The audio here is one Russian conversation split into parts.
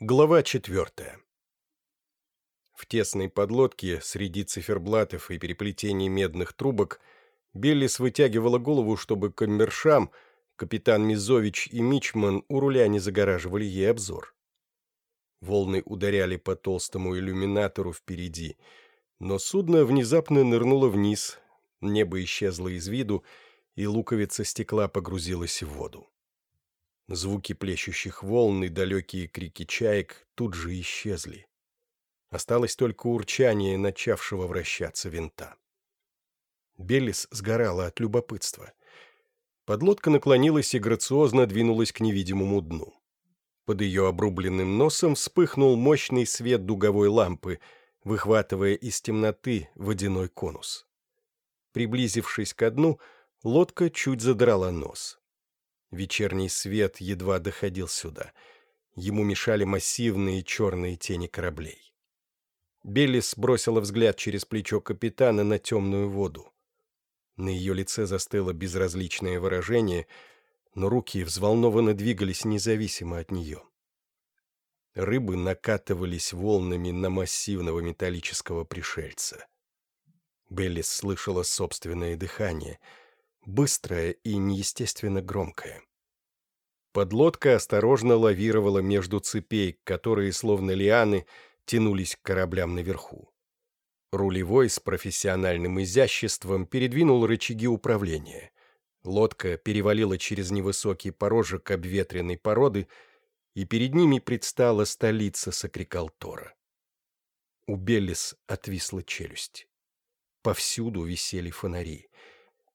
Глава четвертая. В тесной подлодке среди циферблатов и переплетений медных трубок Беллис вытягивала голову, чтобы коммершам, капитан Мизович и Мичман у руля не загораживали ей обзор. Волны ударяли по толстому иллюминатору впереди, но судно внезапно нырнуло вниз, небо исчезло из виду, и луковица стекла погрузилась в воду. Звуки плещущих волн и далекие крики чаек тут же исчезли. Осталось только урчание начавшего вращаться винта. Беллис сгорала от любопытства. Подлодка наклонилась и грациозно двинулась к невидимому дну. Под ее обрубленным носом вспыхнул мощный свет дуговой лампы, выхватывая из темноты водяной конус. Приблизившись ко дну, лодка чуть задрала нос. Вечерний свет едва доходил сюда. Ему мешали массивные черные тени кораблей. Беллис бросила взгляд через плечо капитана на темную воду. На ее лице застыло безразличное выражение, но руки взволнованно двигались независимо от нее. Рыбы накатывались волнами на массивного металлического пришельца. Беллис слышала собственное дыхание — быстрое и неестественно громкое. Подлодка осторожно лавировала между цепей, которые, словно лианы, тянулись к кораблям наверху. Рулевой с профессиональным изяществом передвинул рычаги управления. Лодка перевалила через невысокий порожек обветренной породы, и перед ними предстала столица Сакрикалтора. У Беллис отвисла челюсть. Повсюду висели фонари —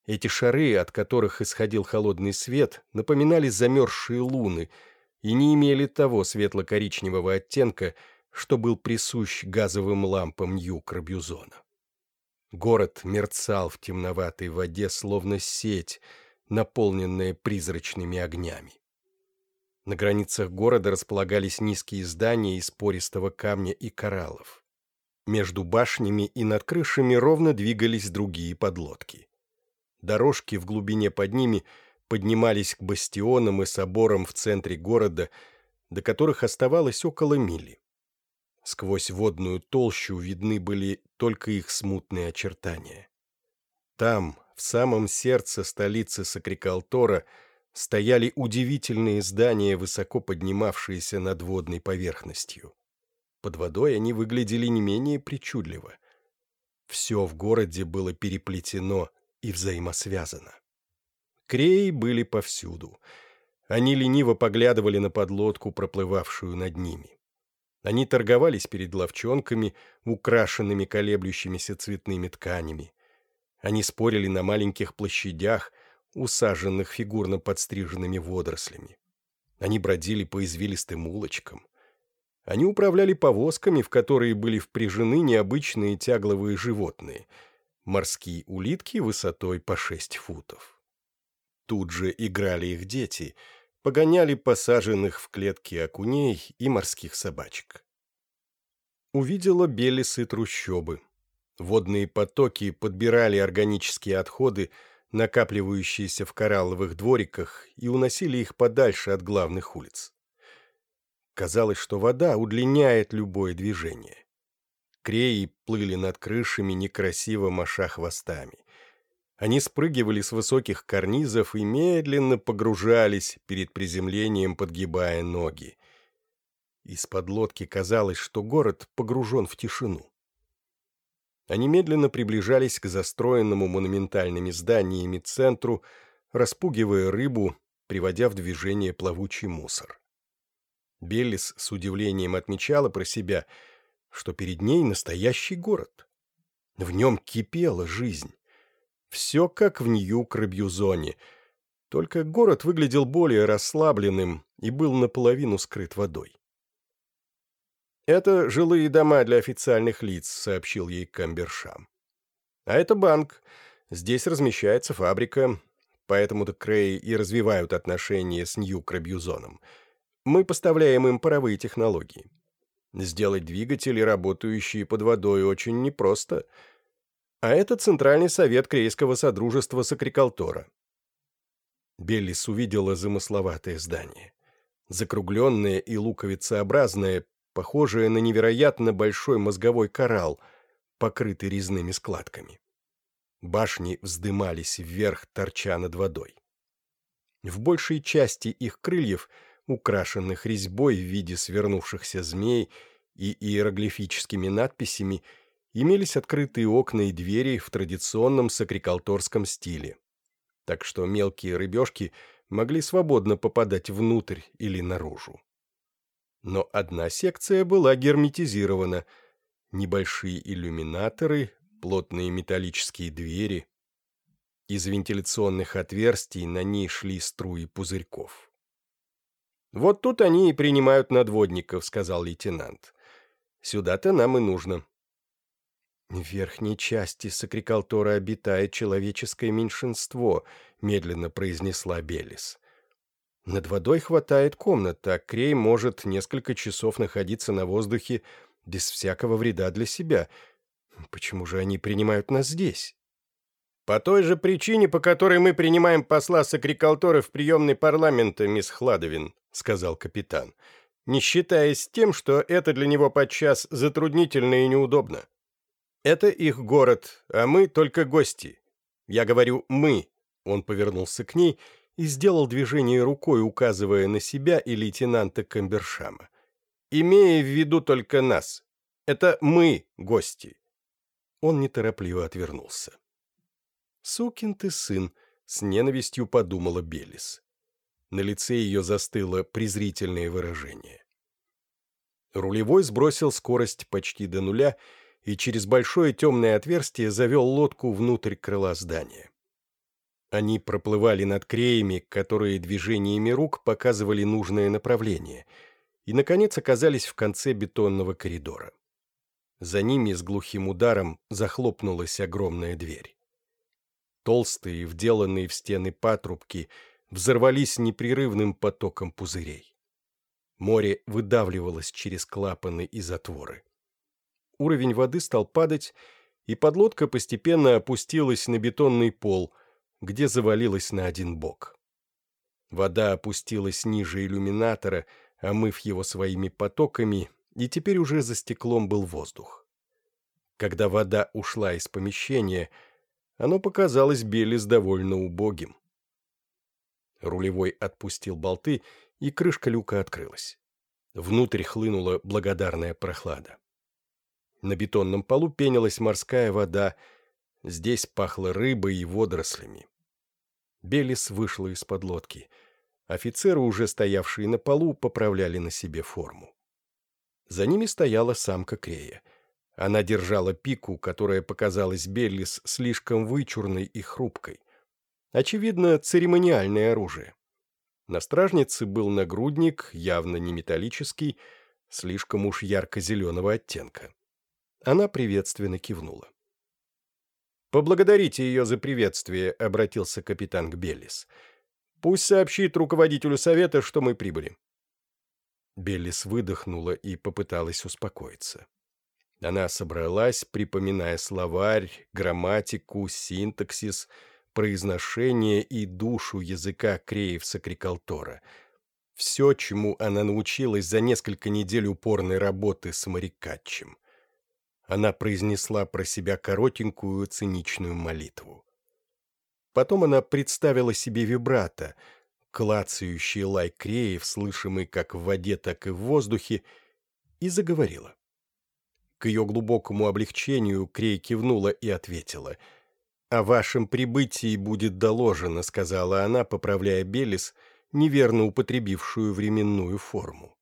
эти шары, от которых исходил холодный свет, напоминали замерзшие луны и не имели того светло-коричневого оттенка, что был присущ газовым лампам Нью-Крабюзона. Город мерцал в темноватой воде, словно сеть, наполненная призрачными огнями. На границах города располагались низкие здания из пористого камня и кораллов. Между башнями и над крышами ровно двигались другие подлодки. Дорожки в глубине под ними поднимались к бастионам и соборам в центре города, до которых оставалось около мили. Сквозь водную толщу видны были только их смутные очертания. Там, в самом сердце столицы Сакрикалтора, стояли удивительные здания, высоко поднимавшиеся над водной поверхностью. Под водой они выглядели не менее причудливо. Все в городе было переплетено и взаимосвязано. Креи были повсюду. Они лениво поглядывали на подлодку, проплывавшую над ними. Они торговались перед ловчонками, украшенными колеблющимися цветными тканями. Они спорили на маленьких площадях, усаженных фигурно подстриженными водорослями. Они бродили по извилистым улочкам. Они управляли повозками, в которые были впряжены необычные тягловые животные — морские улитки высотой по шесть футов. Тут же играли их дети, погоняли посаженных в клетки окуней и морских собачек. Увидела белесы трущобы. Водные потоки подбирали органические отходы, накапливающиеся в коралловых двориках, и уносили их подальше от главных улиц. Казалось, что вода удлиняет любое движение. Креи плыли над крышами, некрасиво маша хвостами. Они спрыгивали с высоких карнизов и медленно погружались, перед приземлением подгибая ноги. Из-под лодки казалось, что город погружен в тишину. Они медленно приближались к застроенному монументальными зданиями центру, распугивая рыбу, приводя в движение плавучий мусор. Беллис с удивлением отмечала про себя — что перед ней настоящий город. В нем кипела жизнь. Все как в Нью-Крабьюзоне, только город выглядел более расслабленным и был наполовину скрыт водой. «Это жилые дома для официальных лиц», — сообщил ей Камбершам. «А это банк. Здесь размещается фабрика, поэтому-то Крей и развивают отношения с Нью-Крабьюзоном. Мы поставляем им паровые технологии. Сделать двигатели, работающие под водой, очень непросто. А это Центральный совет Крейского Содружества Сакрикалтора. Беллис увидела замысловатое здание. закругленное и луковицеобразное, похожее на невероятно большой мозговой коралл, покрытый резными складками. Башни вздымались вверх, торча над водой. В большей части их крыльев, украшенных резьбой в виде свернувшихся змей и иероглифическими надписями, имелись открытые окна и двери в традиционном сакрикалторском стиле. Так что мелкие рыбешки могли свободно попадать внутрь или наружу. Но одна секция была герметизирована. Небольшие иллюминаторы, плотные металлические двери. Из вентиляционных отверстий на ней шли струи пузырьков. «Вот тут они и принимают надводников», — сказал лейтенант. «Сюда-то нам и нужно». «В верхней части Сакрикалтора обитает человеческое меньшинство», — медленно произнесла Белис. «Над водой хватает комнат, а Крей может несколько часов находиться на воздухе без всякого вреда для себя. Почему же они принимают нас здесь?» «По той же причине, по которой мы принимаем посла Сакрикалтора в приемный парламента, мисс Хладовин», — сказал капитан, «не считаясь тем, что это для него подчас затруднительно и неудобно. Это их город, а мы только гости. Я говорю «мы». Он повернулся к ней и сделал движение рукой, указывая на себя и лейтенанта Камбершама. Имея в виду только нас. Это мы гости. Он неторопливо отвернулся. «Сукин ты сын», — с ненавистью подумала Белис. На лице ее застыло презрительное выражение. Рулевой сбросил скорость почти до нуля и через большое темное отверстие завел лодку внутрь крыла здания. Они проплывали над креями, которые движениями рук показывали нужное направление, и, наконец, оказались в конце бетонного коридора. За ними с глухим ударом захлопнулась огромная дверь. Толстые, вделанные в стены патрубки, взорвались непрерывным потоком пузырей. Море выдавливалось через клапаны и затворы уровень воды стал падать, и подлодка постепенно опустилась на бетонный пол, где завалилась на один бок. Вода опустилась ниже иллюминатора, омыв его своими потоками, и теперь уже за стеклом был воздух. Когда вода ушла из помещения, оно показалось Белис довольно убогим. Рулевой отпустил болты, и крышка люка открылась. Внутрь хлынула благодарная прохлада. На бетонном полу пенилась морская вода, здесь пахло рыбой и водорослями. Белис вышла из-под лодки. Офицеры, уже стоявшие на полу, поправляли на себе форму. За ними стояла самка Крея. Она держала пику, которая показалась Беллис слишком вычурной и хрупкой. Очевидно, церемониальное оружие. На стражнице был нагрудник, явно не металлический, слишком уж ярко-зеленого оттенка. Она приветственно кивнула. «Поблагодарите ее за приветствие», — обратился капитан к Беллис. «Пусть сообщит руководителю совета, что мы прибыли». Беллис выдохнула и попыталась успокоиться. Она собралась, припоминая словарь, грамматику, синтаксис, произношение и душу языка Креев-Сакрикалтора. Все, чему она научилась за несколько недель упорной работы с морякатчем. Она произнесла про себя коротенькую циничную молитву. Потом она представила себе вибрато, клацающий лай креев, слышимый как в воде, так и в воздухе, и заговорила. К ее глубокому облегчению Крей кивнула и ответила. «О вашем прибытии будет доложено», — сказала она, поправляя Белис, неверно употребившую временную форму.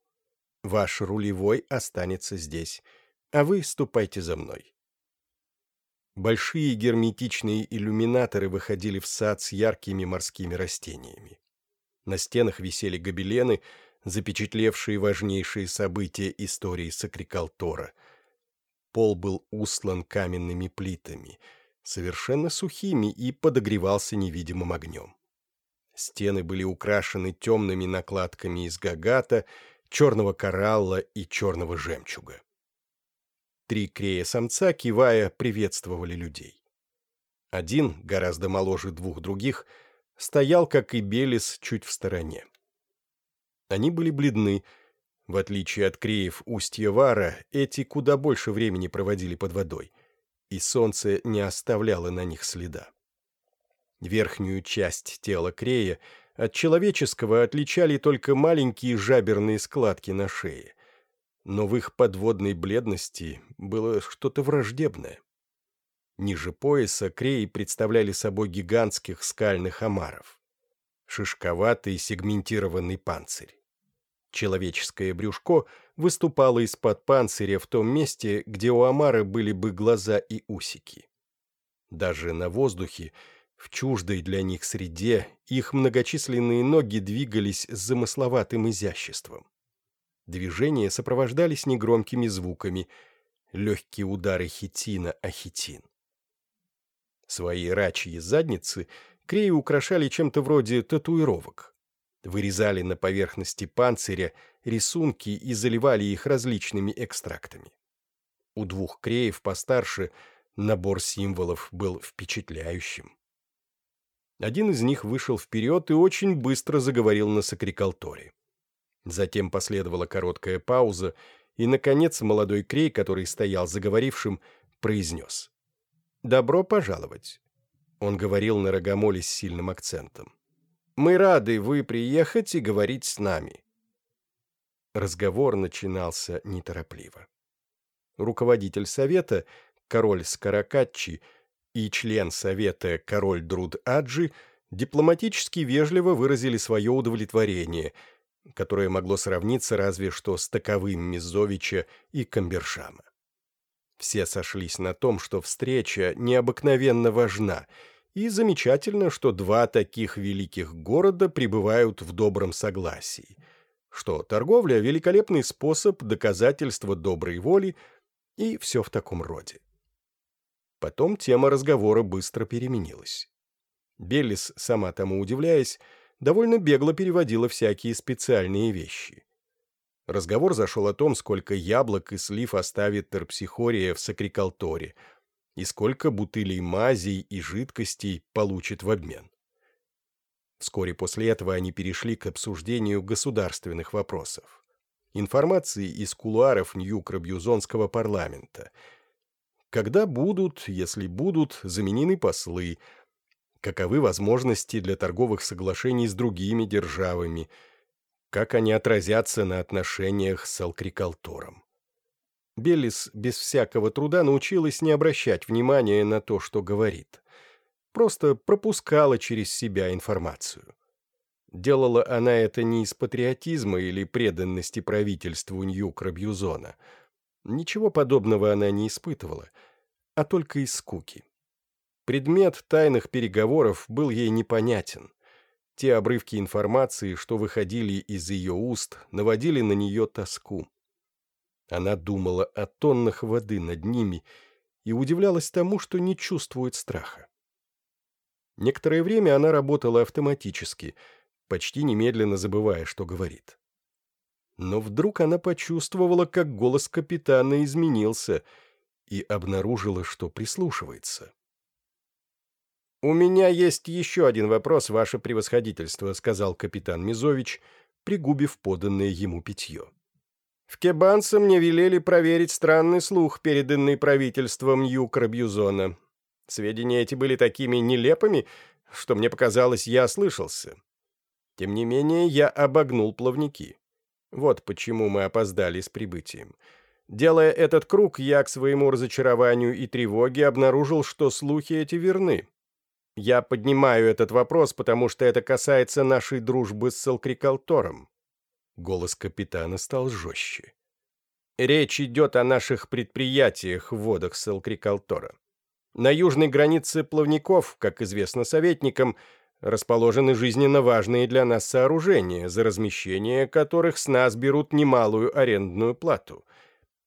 «Ваш рулевой останется здесь а вы ступайте за мной». Большие герметичные иллюминаторы выходили в сад с яркими морскими растениями. На стенах висели гобелены, запечатлевшие важнейшие события истории Сакрикалтора. Пол был услан каменными плитами, совершенно сухими и подогревался невидимым огнем. Стены были украшены темными накладками из гагата, черного коралла и черного жемчуга. Три крея-самца, кивая, приветствовали людей. Один, гораздо моложе двух других, стоял, как и Белис, чуть в стороне. Они были бледны. В отличие от креев устья Вара, эти куда больше времени проводили под водой, и солнце не оставляло на них следа. Верхнюю часть тела Крея от человеческого отличали только маленькие жаберные складки на шее. Но в их подводной бледности было что-то враждебное. Ниже пояса Креи представляли собой гигантских скальных омаров. Шишковатый сегментированный панцирь. Человеческое брюшко выступало из-под панциря в том месте, где у омара были бы глаза и усики. Даже на воздухе в чуждой для них среде их многочисленные ноги двигались с замысловатым изяществом. Движения сопровождались негромкими звуками, легкие удары хитина о хитин. Свои рачьи задницы креи украшали чем-то вроде татуировок. Вырезали на поверхности панциря рисунки и заливали их различными экстрактами. У двух креев постарше набор символов был впечатляющим. Один из них вышел вперед и очень быстро заговорил на сакрикалторе. Затем последовала короткая пауза, и, наконец, молодой крей, который стоял заговорившим, произнес. «Добро пожаловать!» Он говорил на рогомоле с сильным акцентом. «Мы рады вы приехать и говорить с нами». Разговор начинался неторопливо. Руководитель совета, король Скаракатчи, и член Совета король Друд Аджи дипломатически вежливо выразили свое удовлетворение, которое могло сравниться разве что с таковым Мизовича и Камбершама. Все сошлись на том, что встреча необыкновенно важна, и замечательно, что два таких великих города пребывают в добром согласии, что торговля – великолепный способ доказательства доброй воли и все в таком роде. Потом тема разговора быстро переменилась. Беллис, сама тому удивляясь, довольно бегло переводила всякие специальные вещи. Разговор зашел о том, сколько яблок и слив оставит терпсихория в сакрикалторе, и сколько бутылей мазей и жидкостей получит в обмен. Вскоре после этого они перешли к обсуждению государственных вопросов. Информации из кулуаров Нью-Крабьюзонского парламента – когда будут, если будут, заменены послы, каковы возможности для торговых соглашений с другими державами, как они отразятся на отношениях с Алкрикалтором. Беллис без всякого труда научилась не обращать внимания на то, что говорит. Просто пропускала через себя информацию. Делала она это не из патриотизма или преданности правительству Нью-Крабьюзона – Ничего подобного она не испытывала, а только из скуки. Предмет тайных переговоров был ей непонятен. Те обрывки информации, что выходили из ее уст, наводили на нее тоску. Она думала о тоннах воды над ними и удивлялась тому, что не чувствует страха. Некоторое время она работала автоматически, почти немедленно забывая, что говорит но вдруг она почувствовала, как голос капитана изменился, и обнаружила, что прислушивается. «У меня есть еще один вопрос, ваше превосходительство», — сказал капитан Мизович, пригубив поданное ему питье. «В Кебанце мне велели проверить странный слух, переданный правительством Юкра-Бьюзона. Сведения эти были такими нелепыми, что мне показалось, я ослышался. Тем не менее, я обогнул плавники. Вот почему мы опоздали с прибытием. Делая этот круг, я к своему разочарованию и тревоге обнаружил, что слухи эти верны. Я поднимаю этот вопрос, потому что это касается нашей дружбы с Салкрикалтором. Голос капитана стал жестче. Речь идет о наших предприятиях в водах Салкрикалтора. На южной границе плавников, как известно советникам, расположены жизненно важные для нас сооружения, за размещение которых с нас берут немалую арендную плату.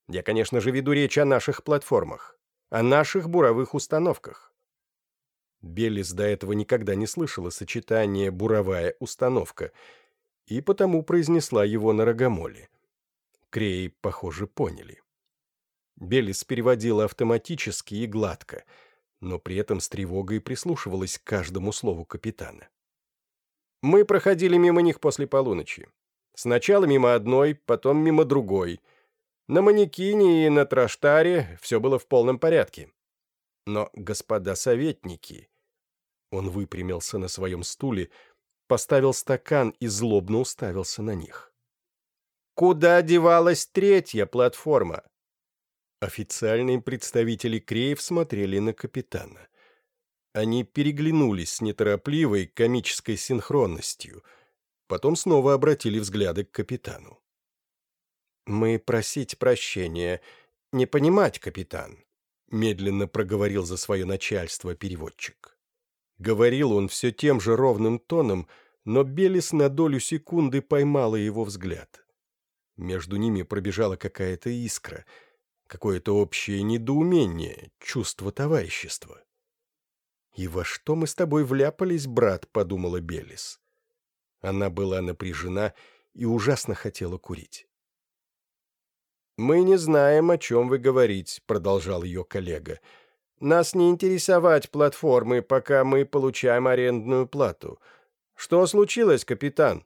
Я, конечно же, веду речь о наших платформах, о наших буровых установках. Беллис до этого никогда не слышала сочетания «буровая установка» и потому произнесла его на рагамоле. Креи, похоже, поняли. Беллис переводила автоматически и гладко — но при этом с тревогой прислушивалась к каждому слову капитана. «Мы проходили мимо них после полуночи. Сначала мимо одной, потом мимо другой. На манекине и на траштаре все было в полном порядке. Но, господа советники... Он выпрямился на своем стуле, поставил стакан и злобно уставился на них. «Куда девалась третья платформа?» Официальные представители Креев смотрели на капитана. Они переглянулись с неторопливой комической синхронностью, потом снова обратили взгляды к капитану. «Мы просить прощения, не понимать, капитан», — медленно проговорил за свое начальство переводчик. Говорил он все тем же ровным тоном, но Белис на долю секунды поймала его взгляд. Между ними пробежала какая-то искра, какое-то общее недоумение, чувство товарищества. «И во что мы с тобой вляпались, брат?» — подумала Белис. Она была напряжена и ужасно хотела курить. «Мы не знаем, о чем вы говорите», — продолжал ее коллега. «Нас не интересовать платформы, пока мы получаем арендную плату. Что случилось, капитан?»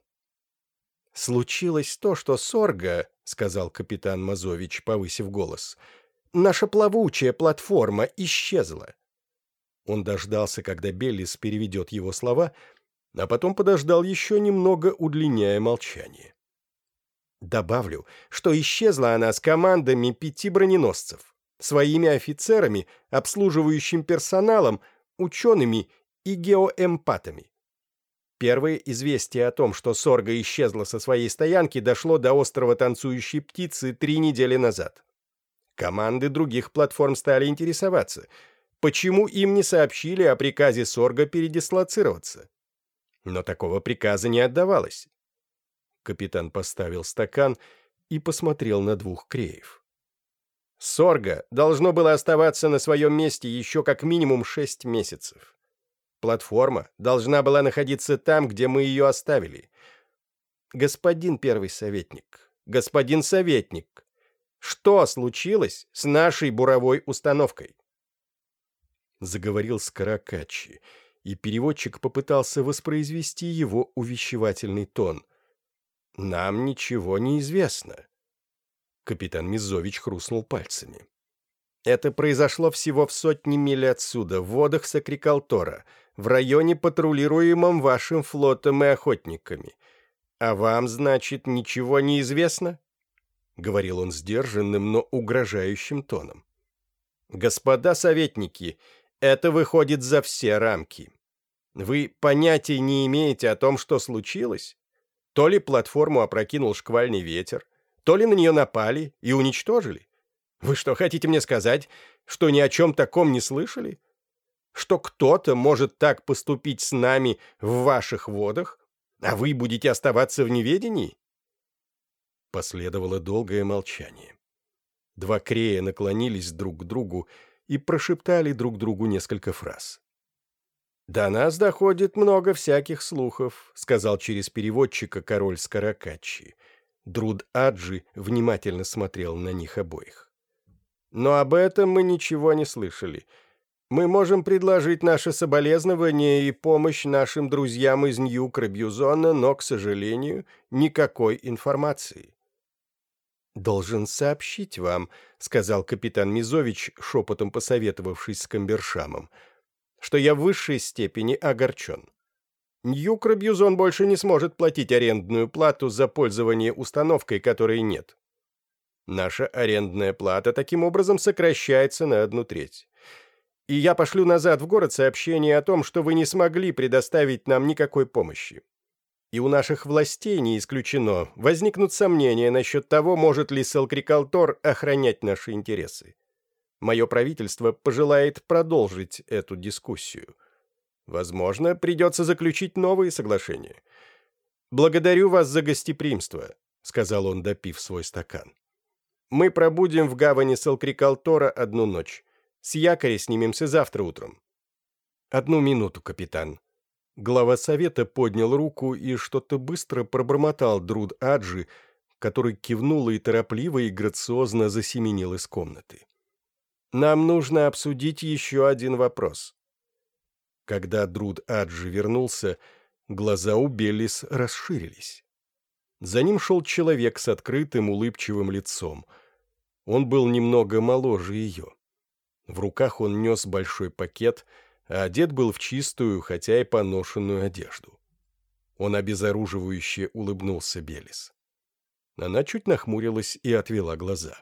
«Случилось то, что Сорга», — сказал капитан Мазович, повысив голос, — «наша плавучая платформа исчезла. Он дождался, когда Беллис переведет его слова, а потом подождал еще немного, удлиняя молчание. Добавлю, что исчезла она с командами пяти броненосцев, своими офицерами, обслуживающим персоналом, учеными и геоэмпатами. Первое известие о том, что Сорга исчезла со своей стоянки, дошло до острова Танцующей Птицы три недели назад. Команды других платформ стали интересоваться — почему им не сообщили о приказе Сорга передислоцироваться. Но такого приказа не отдавалось. Капитан поставил стакан и посмотрел на двух креев. Сорга должно было оставаться на своем месте еще как минимум шесть месяцев. Платформа должна была находиться там, где мы ее оставили. Господин первый советник, господин советник, что случилось с нашей буровой установкой? заговорил Скорокачи, и переводчик попытался воспроизвести его увещевательный тон. «Нам ничего не известно». Капитан Мизович хрустнул пальцами. «Это произошло всего в сотни миль отсюда, в водах Сакрикалтора, в районе, патрулируемом вашим флотом и охотниками. А вам, значит, ничего не известно?» — говорил он сдержанным, но угрожающим тоном. «Господа советники, это выходит за все рамки. Вы понятия не имеете о том, что случилось? То ли платформу опрокинул шквальный ветер, то ли на нее напали и уничтожили. Вы что, хотите мне сказать, что ни о чем таком не слышали? Что кто-то может так поступить с нами в ваших водах, а вы будете оставаться в неведении?» Последовало долгое молчание. Два крея наклонились друг к другу и прошептали друг другу несколько фраз. «До нас доходит много всяких слухов», — сказал через переводчика король Скаракачи. Друд Аджи внимательно смотрел на них обоих. «Но об этом мы ничего не слышали. Мы можем предложить наше соболезнование и помощь нашим друзьям из Нью-Крабьюзона, но, к сожалению, никакой информации. «Должен сообщить вам», — сказал капитан Мизович, шепотом посоветовавшись с Камбершамом, «что я в высшей степени огорчен. Ньюкробьюзон больше не сможет платить арендную плату за пользование установкой, которой нет. Наша арендная плата таким образом сокращается на одну треть. И я пошлю назад в город сообщение о том, что вы не смогли предоставить нам никакой помощи и у наших властей не исключено, возникнут сомнения насчет того, может ли Селкрикалтор охранять наши интересы. Мое правительство пожелает продолжить эту дискуссию. Возможно, придется заключить новые соглашения. «Благодарю вас за гостеприимство», — сказал он, допив свой стакан. «Мы пробудем в гавани Селкрикалтора одну ночь. С якоря снимемся завтра утром». «Одну минуту, капитан», Глава совета поднял руку и что-то быстро пробормотал Друд Аджи, который кивнул и торопливо и грациозно засеменил из комнаты. «Нам нужно обсудить еще один вопрос». Когда Друд Аджи вернулся, глаза у Беллис расширились. За ним шел человек с открытым улыбчивым лицом. Он был немного моложе ее. В руках он нес большой пакет, а одет был в чистую, хотя и поношенную одежду. Он обезоруживающе улыбнулся Белис. Она чуть нахмурилась и отвела глаза.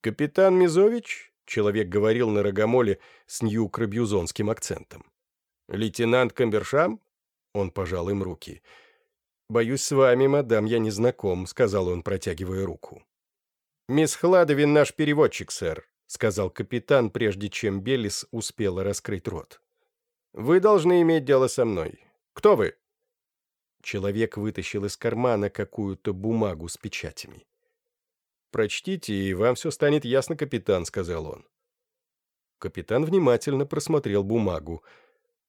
«Капитан Мизович?» — человек говорил на рогомоле с нью-крабьюзонским акцентом. «Лейтенант Камбершам?» — он пожал им руки. «Боюсь, с вами, мадам, я не знаком», — сказал он, протягивая руку. «Мисс Хладовин наш переводчик, сэр», — сказал капитан, прежде чем Белис успела раскрыть рот. «Вы должны иметь дело со мной. Кто вы?» Человек вытащил из кармана какую-то бумагу с печатями. «Прочтите, и вам все станет ясно, капитан», — сказал он. Капитан внимательно просмотрел бумагу.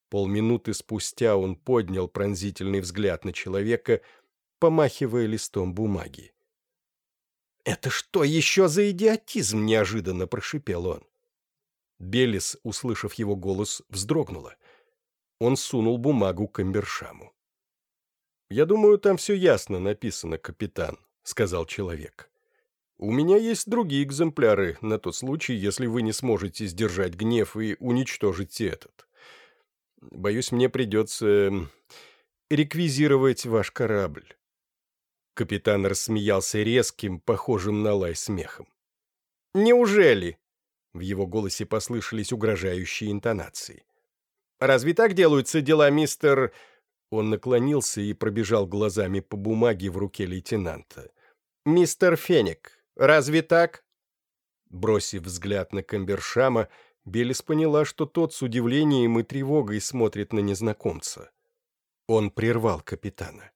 Полминуты спустя он поднял пронзительный взгляд на человека, помахивая листом бумаги. «Это что еще за идиотизм?» — неожиданно прошипел он. Белис, услышав его голос, вздрогнула. Он сунул бумагу к Камбершаму. «Я думаю, там все ясно написано, капитан», — сказал человек. «У меня есть другие экземпляры на тот случай, если вы не сможете сдержать гнев и уничтожить этот. Боюсь, мне придется реквизировать ваш корабль». Капитан рассмеялся резким, похожим на лай смехом. «Неужели?» В его голосе послышались угрожающие интонации. «Разве так делаются дела, мистер...» Он наклонился и пробежал глазами по бумаге в руке лейтенанта. «Мистер Феник, разве так?» Бросив взгляд на Камбершама, Белис поняла, что тот с удивлением и тревогой смотрит на незнакомца. Он прервал капитана.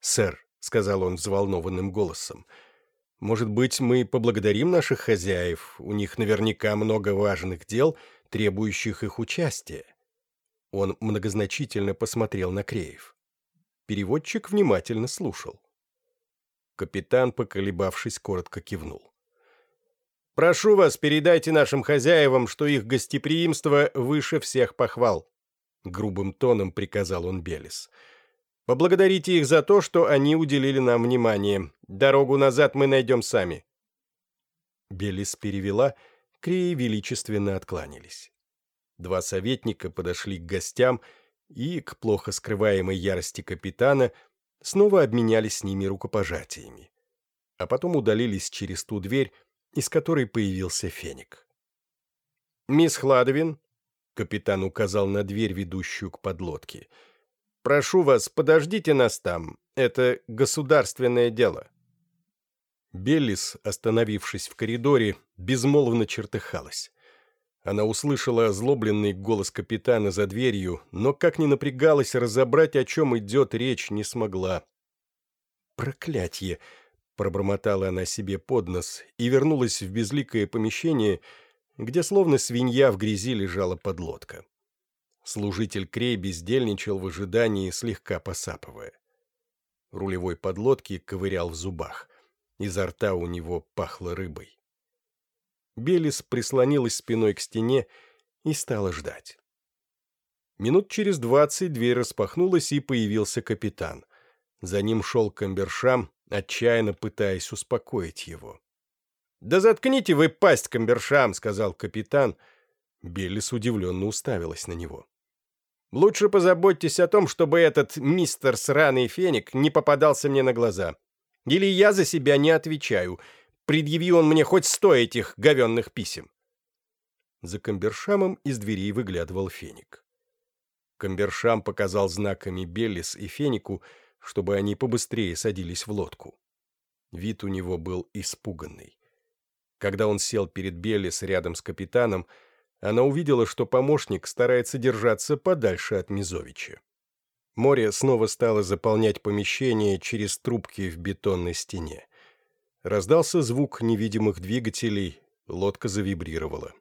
«Сэр», — сказал он взволнованным голосом, — «может быть, мы поблагодарим наших хозяев? У них наверняка много важных дел, требующих их участия». Он многозначительно посмотрел на Креев. Переводчик внимательно слушал. Капитан, поколебавшись, коротко кивнул. «Прошу вас, передайте нашим хозяевам, что их гостеприимство выше всех похвал», — грубым тоном приказал он Белис. «Поблагодарите их за то, что они уделили нам внимание. Дорогу назад мы найдем сами». Белис перевела, Креи величественно откланялись. Два советника подошли к гостям и, к плохо скрываемой ярости капитана, снова обменялись с ними рукопожатиями. А потом удалились через ту дверь, из которой появился феник. «Мисс Хладовин», — капитан указал на дверь, ведущую к подлодке, — «прошу вас, подождите нас там. Это государственное дело». Беллис, остановившись в коридоре, безмолвно чертыхалась. Она услышала озлобленный голос капитана за дверью, но, как ни напрягалась, разобрать, о чем идет речь, не смогла. «Проклятье!» — пробормотала она себе под нос и вернулась в безликое помещение, где словно свинья в грязи лежала подлодка. Служитель Крей бездельничал в ожидании, слегка посапывая. Рулевой подлодки ковырял в зубах. Изо рта у него пахло рыбой. Белис прислонилась спиной к стене и стала ждать. Минут через двадцать дверь распахнулась, и появился капитан. За ним шел Камбершам, отчаянно пытаясь успокоить его. «Да заткните вы пасть, Камбершам!» — сказал капитан. Беллис удивленно уставилась на него. «Лучше позаботьтесь о том, чтобы этот мистер сраный феник не попадался мне на глаза. Или я за себя не отвечаю, Предъяви он мне хоть сто этих говенных писем. За Камбершамом из дверей выглядывал феник. Камбершам показал знаками Беллис и Феннеку, чтобы они побыстрее садились в лодку. Вид у него был испуганный. Когда он сел перед Беллис рядом с капитаном, она увидела, что помощник старается держаться подальше от Мизовича. Море снова стало заполнять помещение через трубки в бетонной стене. Раздался звук невидимых двигателей, лодка завибрировала.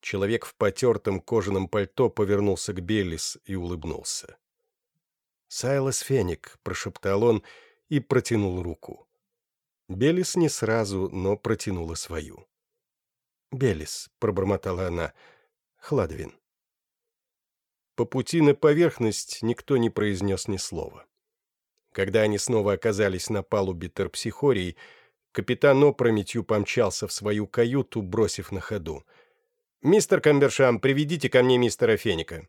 Человек в потертом кожаном пальто повернулся к Беллис и улыбнулся. «Сайлас Феннек», — прошептал он и протянул руку. Беллис не сразу, но протянула свою. «Беллис», — пробормотала она, — «Хладовин». По пути на поверхность никто не произнес ни слова. Когда они снова оказались на палубе «Терпсихории», капитан опрометью помчался в свою каюту, бросив на ходу. «Мистер Камбершам, приведите ко мне мистера Феника».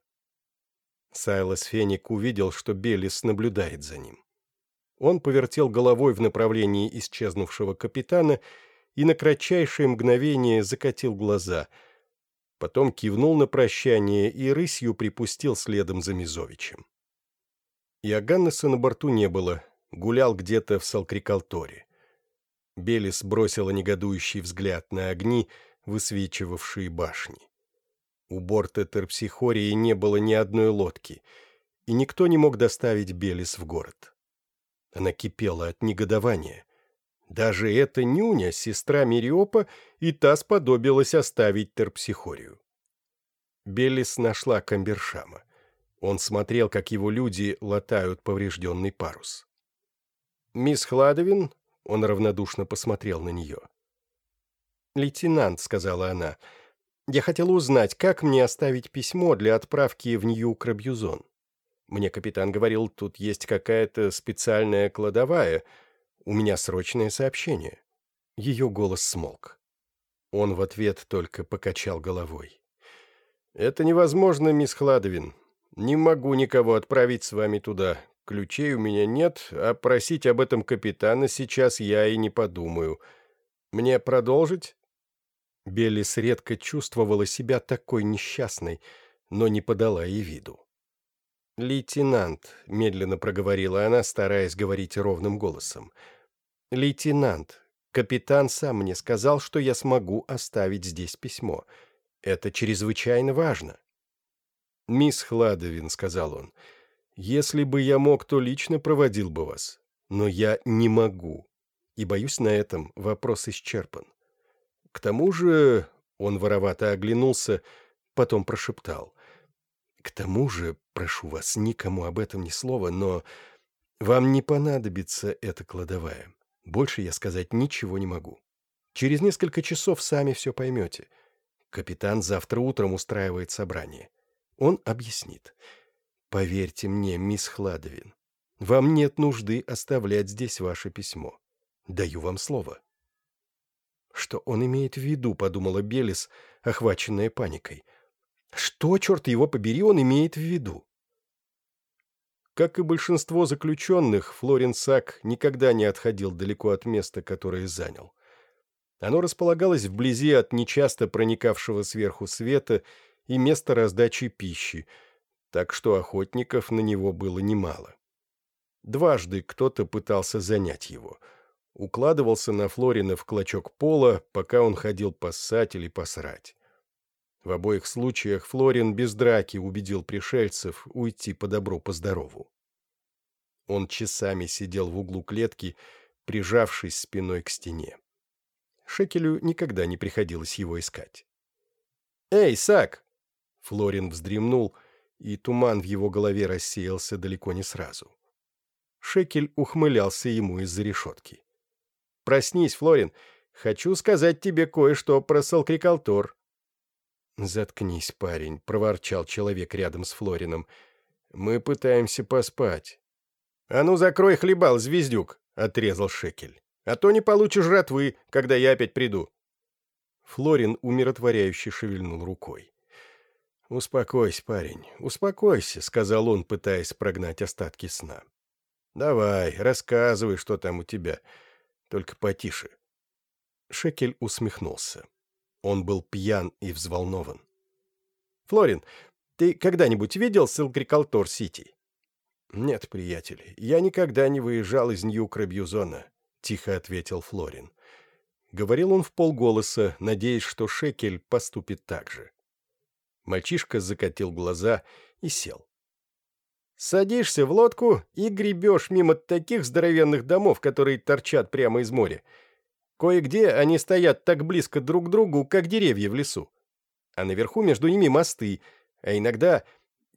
Сайлас Феник увидел, что Беллис наблюдает за ним. Он повертел головой в направлении исчезнувшего капитана и на кратчайшее мгновение закатил глаза. Потом кивнул на прощание и рысью припустил следом за Мизовичем. Иоганнеса на борту не было, гулял где-то в Салкрикалторе. Белис бросила негодующий взгляд на огни, высвечивавшие башни. У борта Терпсихории не было ни одной лодки, и никто не мог доставить Белис в город. Она кипела от негодования. Даже эта нюня, сестра Мириопа, и та сподобилась оставить Терпсихорию. Белис нашла Камбершама. Он смотрел, как его люди латают поврежденный парус. «Мисс Хладовин?» — он равнодушно посмотрел на нее. «Лейтенант», — сказала она, — «я хотела узнать, как мне оставить письмо для отправки в Нью-Крабьюзон. Мне капитан говорил, тут есть какая-то специальная кладовая. У меня срочное сообщение». Ее голос смолк. Он в ответ только покачал головой. «Это невозможно, мисс Хладовин. Не могу никого отправить с вами туда. Ключей у меня нет, а просить об этом капитана сейчас я и не подумаю. Мне продолжить?» Беллис редко чувствовала себя такой несчастной, но не подала и виду. «Лейтенант», — медленно проговорила она, стараясь говорить ровным голосом. «Лейтенант, капитан сам мне сказал, что я смогу оставить здесь письмо. Это чрезвычайно важно». «Мисс Хладовин», — сказал он, — «если бы я мог, то лично проводил бы вас. Но я не могу. И, боюсь, на этом вопрос исчерпан. К тому же...» — он воровато оглянулся, потом прошептал. «К тому же, прошу вас, никому об этом ни слова, но вам не понадобится эта кладовая. Больше я сказать ничего не могу. Через несколько часов сами все поймете. Капитан завтра утром устраивает собрание. Он объяснит. «Поверьте мне, мисс Хладовин, вам нет нужды оставлять здесь ваше письмо. Даю вам слово». «Что он имеет в виду?» — подумала Белис, охваченная паникой. «Что, черт его побери, он имеет в виду?» Как и большинство заключенных, Флорин Сак никогда не отходил далеко от места, которое занял. Оно располагалось вблизи от нечасто проникавшего сверху света и место раздачи пищи, так что охотников на него было немало. Дважды кто-то пытался занять его. Укладывался на Флорина в клочок пола, пока он ходил поссать или посрать. В обоих случаях Флорин без драки убедил пришельцев уйти по добру, по здорову. Он часами сидел в углу клетки, прижавшись спиной к стене. Шекелю никогда не приходилось его искать. «Эй, Сак!» Флорин вздремнул, и туман в его голове рассеялся далеко не сразу. Шекель ухмылялся ему из-за решетки. «Проснись, Флорин, хочу сказать тебе кое-что про Салкрикалтор». «Заткнись, парень», — проворчал человек рядом с Флорином. «Мы пытаемся поспать». «А ну, закрой хлебал, звездюк», — отрезал Шекель. «А то не получишь жратвы, когда я опять приду». Флорин умиротворяюще шевельнул рукой. «Успокойся, парень, успокойся», — сказал он, пытаясь прогнать остатки сна. «Давай, рассказывай, что там у тебя. Только потише». Шекель усмехнулся. Он был пьян и взволнован. «Флорин, ты когда-нибудь видел Салкрикалтор-Сити?» «Нет, приятель, я никогда не выезжал из Нью-Кробюзона», — тихо ответил Флорин. Говорил он вполголоса, надеясь, что Шекель поступит так же. Мальчишка закатил глаза и сел. «Садишься в лодку и гребешь мимо таких здоровенных домов, которые торчат прямо из моря. Кое-где они стоят так близко друг к другу, как деревья в лесу. А наверху между ними мосты, а иногда...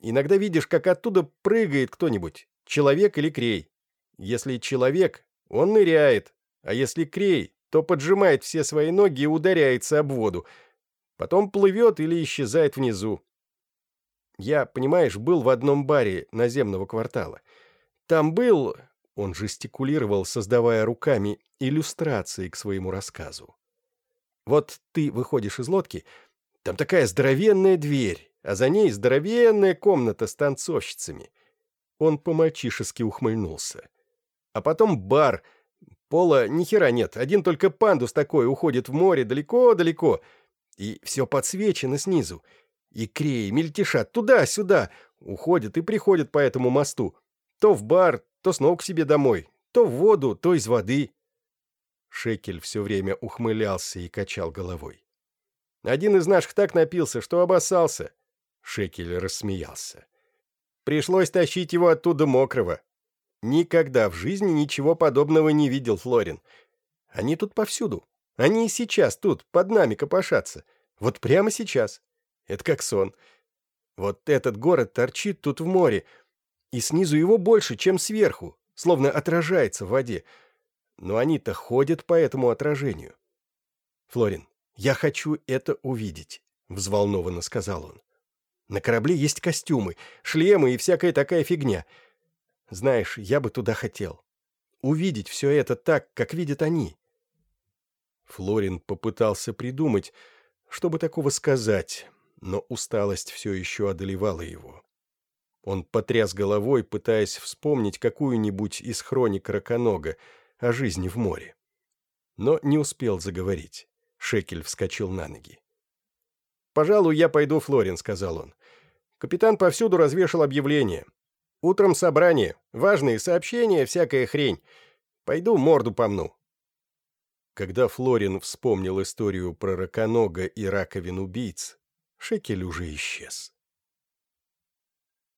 Иногда видишь, как оттуда прыгает кто-нибудь, человек или крей. Если человек, он ныряет, а если крей, то поджимает все свои ноги и ударяется об воду, Потом плывет или исчезает внизу. Я, понимаешь, был в одном баре наземного квартала. Там был... Он жестикулировал, создавая руками иллюстрации к своему рассказу. «Вот ты выходишь из лодки, там такая здоровенная дверь, а за ней здоровенная комната с танцовщицами». Он по-мальчишески ухмыльнулся. «А потом бар. Пола ни хера нет, один только пандус такой уходит в море далеко-далеко, и все подсвечено снизу. И креи мельтешат туда-сюда, уходят и приходят по этому мосту. То в бар, то снова к себе домой, то в воду, то из воды. Шекель все время ухмылялся и качал головой. Один из наших так напился, что обоссался. Шекель рассмеялся. Пришлось тащить его оттуда мокрого. Никогда в жизни ничего подобного не видел Флорин. Они тут повсюду. Они и сейчас тут, под нами копошатся. Вот прямо сейчас. Это как сон. Вот этот город торчит тут в море, и снизу его больше, чем сверху, словно отражается в воде. Но они-то ходят по этому отражению. Флорин, я хочу это увидеть, взволнованно сказал он. На корабле есть костюмы, шлемы и всякая такая фигня. Знаешь, я бы туда хотел. Увидеть все это так, как видят они. Флорин попытался придумать, чтобы такого сказать, но усталость все еще одолевала его. Он потряс головой, пытаясь вспомнить какую-нибудь из хроник Раконога о жизни в море. Но не успел заговорить. Шекель вскочил на ноги. «Пожалуй, я пойду, Флорин», — сказал он. «Капитан повсюду развешал объявление. Утром собрание, важные сообщения, всякая хрень. Пойду морду помну». Когда Флорин вспомнил историю про раконога и раковин убийц, Шекель уже исчез.